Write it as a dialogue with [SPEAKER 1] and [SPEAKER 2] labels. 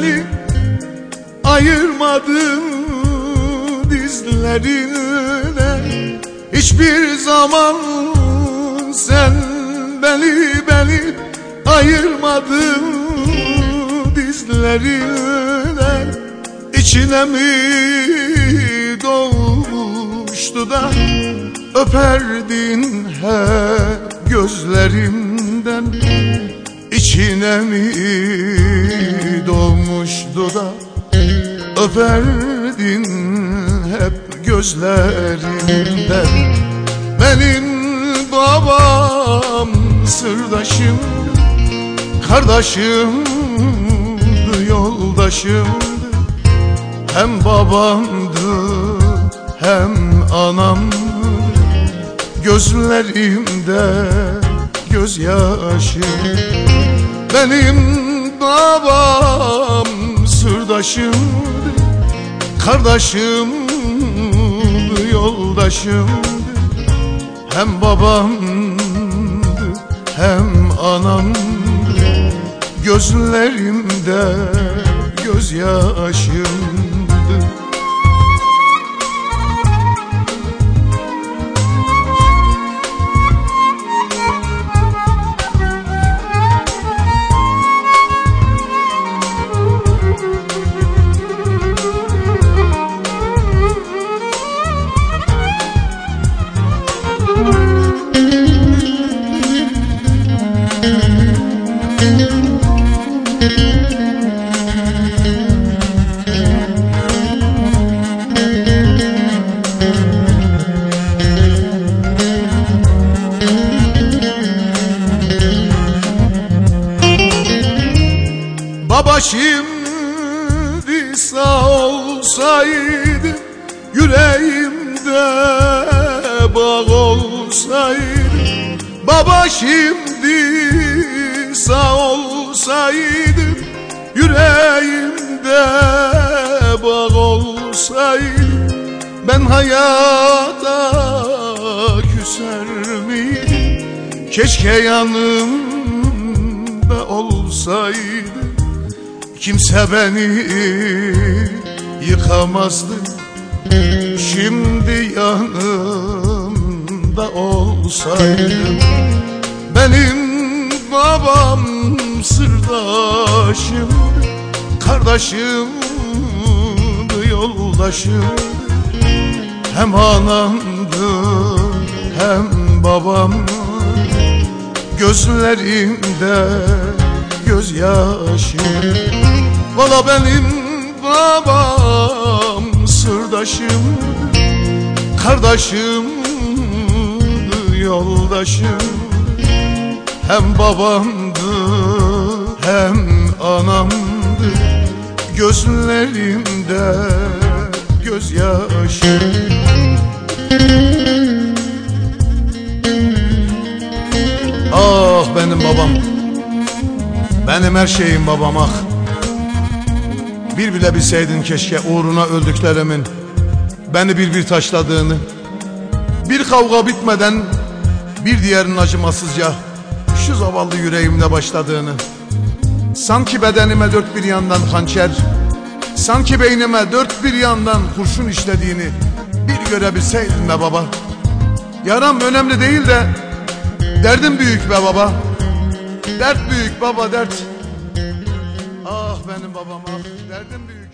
[SPEAKER 1] beni ayırmadın dizlerine. Hiçbir zaman sen beni beni ayırmadın dizlerine. İçine mi doğmuştu da öperdin hep gözlerimden İçine mi doğmuştu da öperdin hep gözlerimden Benim babam sırdaşım Kardeşimdi yoldaşımdı. Hem babamdı hem anamdı. Gözlerimde gözyaşı Benim babam sırdaşımdı Kardeşimdi yoldaşımdı Hem babamdı hem anamdı. Gözlerimde gözyaşımdı Baba şimdi sağ olsaydı Yüreğimde bağ olsaydı. Baba şimdi sağ olsaydı Yüreğimde bağ olsaydı Ben hayata küser miydim? Keşke yanımda olsaydı Kimse beni yıkamazdı. Şimdi yanımda olsaydım Benim babam sırdaşım Kardeşimdi yoldaşım. Hem anamdı hem babamdı Gözlerimde gözyaşı Valla benim babam sırdaşım. Kardeşimdi yoldaşım. Hem babamdı benim babam. Benim her şeyim babam ah. Bir bile bilseydin keşke uğruna öldüklerimin Beni bir bir taşladığını. Bir kavga bitmeden bir diğerinin acımasızca Şu zavallı yüreğimde başladığını. Sanki bedenime dört bir yandan hançer Sanki beynime dört bir yandan kurşun işlediğini Bir görebilseydin be baba. Yaram önemli değil de Derdim büyük be baba Dert büyük baba dert. Ah benim babam ah derdim büyük